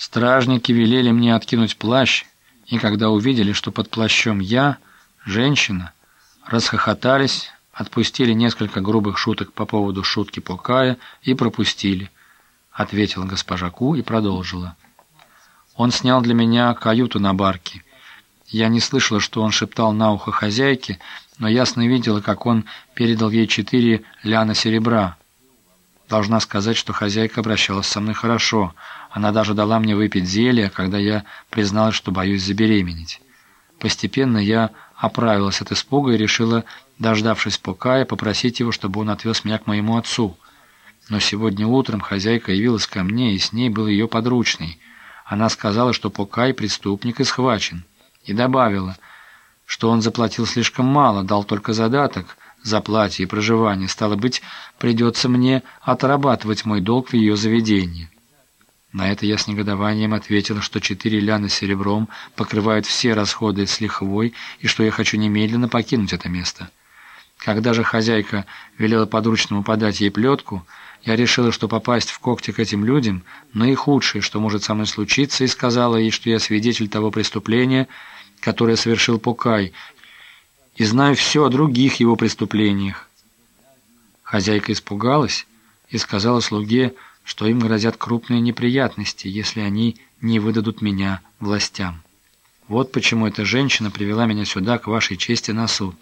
Стражники велели мне откинуть плащ, и когда увидели, что под плащом я, женщина, расхохотались, отпустили несколько грубых шуток по поводу шутки Покая и пропустили, ответила госпожа Ку и продолжила. Он снял для меня каюту на барке. Я не слышала, что он шептал на ухо хозяйке, но ясно видела, как он передал ей четыре ляна серебра. Должна сказать, что хозяйка обращалась со мной хорошо — она даже дала мне выпить зелье, когда я призналась, что боюсь забеременеть. Постепенно я оправилась от испуга и решила, дождавшись Покая, попросить его, чтобы он отвез меня к моему отцу. Но сегодня утром хозяйка явилась ко мне, и с ней был ее подручный. Она сказала, что Покай преступник и схвачен, и добавила, что он заплатил слишком мало, дал только задаток за платье и проживание. Стало быть, придется мне отрабатывать мой долг в ее заведении». На это я с негодованием ответила, что четыре ляна серебром покрывают все расходы с лихвой и что я хочу немедленно покинуть это место. Когда же хозяйка велела подручному подать ей плетку, я решила, что попасть в когти к этим людям – наихудшее, что может со мной случиться, и сказала ей, что я свидетель того преступления, которое совершил Пукай, и знаю все о других его преступлениях. Хозяйка испугалась и сказала слуге, что им грозят крупные неприятности, если они не выдадут меня властям. Вот почему эта женщина привела меня сюда, к вашей чести, на суд.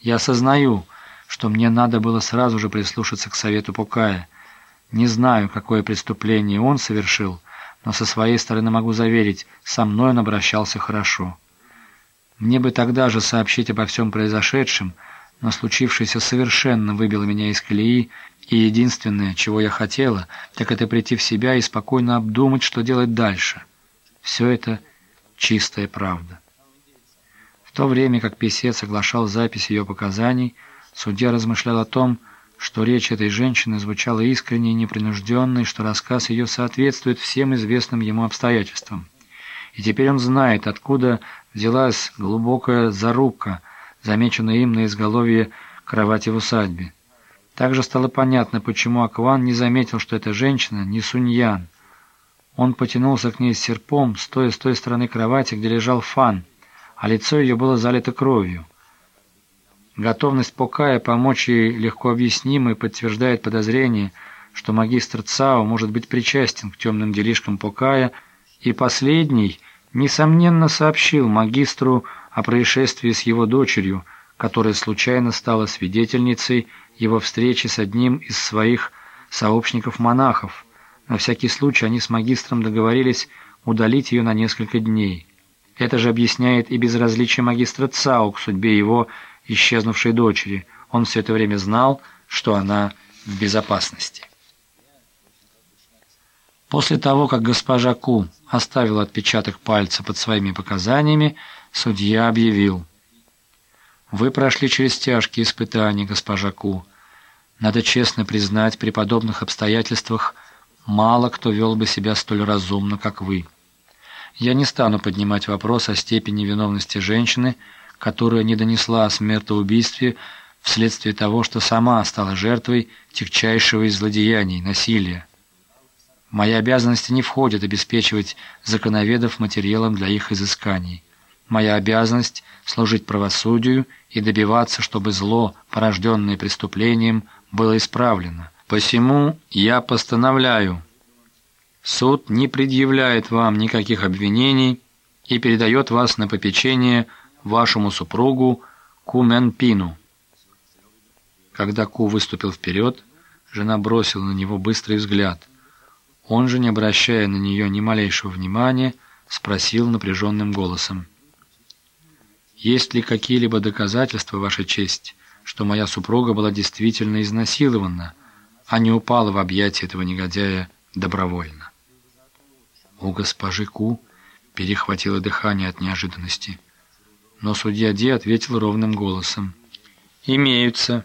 Я осознаю, что мне надо было сразу же прислушаться к совету Пукая. Не знаю, какое преступление он совершил, но со своей стороны могу заверить, со мной он обращался хорошо. Мне бы тогда же сообщить обо всем произошедшем, но случившееся совершенно выбило меня из колеи, и единственное, чего я хотела, так это прийти в себя и спокойно обдумать, что делать дальше. Все это чистая правда. В то время как писец соглашал запись ее показаний, судья размышлял о том, что речь этой женщины звучала искренне и непринужденно, и что рассказ ее соответствует всем известным ему обстоятельствам. И теперь он знает, откуда взялась глубокая зарубка, замеченная им на изголовье кровати в усадьбе. Также стало понятно, почему Акван не заметил, что эта женщина не Суньян. Он потянулся к ней с серпом, стоя с той стороны кровати, где лежал Фан, а лицо ее было залито кровью. Готовность Покая помочь ей легко объяснима и подтверждает подозрение, что магистр Цао может быть причастен к темным делишкам Покая, и последний, несомненно, сообщил магистру о происшествии с его дочерью, которая случайно стала свидетельницей его встречи с одним из своих сообщников-монахов. На всякий случай они с магистром договорились удалить ее на несколько дней. Это же объясняет и безразличие магистра Цао к судьбе его исчезнувшей дочери. Он все это время знал, что она в безопасности. После того, как госпожа Ку оставила отпечаток пальца под своими показаниями, судья объявил – вы прошли через тяжкие испытания, госпожа Ку. Надо честно признать, при подобных обстоятельствах мало кто вел бы себя столь разумно, как вы. Я не стану поднимать вопрос о степени виновности женщины, которая не донесла о смертоубийстве вследствие того, что сама стала жертвой тягчайшего из злодеяний, насилия. Мои обязанности не входят обеспечивать законоведов материалом для их изысканий. Моя обязанность – служить правосудию и добиваться, чтобы зло, порожденное преступлением, было исправлено. Посему я постановляю, суд не предъявляет вам никаких обвинений и передает вас на попечение вашему супругу Куменпину. Когда Ку выступил вперед, жена бросила на него быстрый взгляд. Он же, не обращая на нее ни малейшего внимания, спросил напряженным голосом. Есть ли какие-либо доказательства, Ваша честь, что моя супруга была действительно изнасилована, а не упала в объятия этого негодяя добровольно? У госпожи Ку перехватило дыхание от неожиданности. Но судья Ди ответил ровным голосом. «Имеются»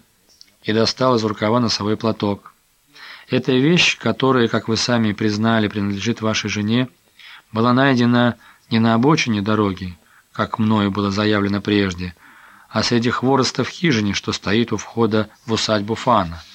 и достал из рукава носовой платок. Эта вещь, которая, как вы сами признали, принадлежит вашей жене, была найдена не на обочине дороги, как мною было заявлено прежде, а среди хвороста в хижине, что стоит у входа в усадьбу Фана –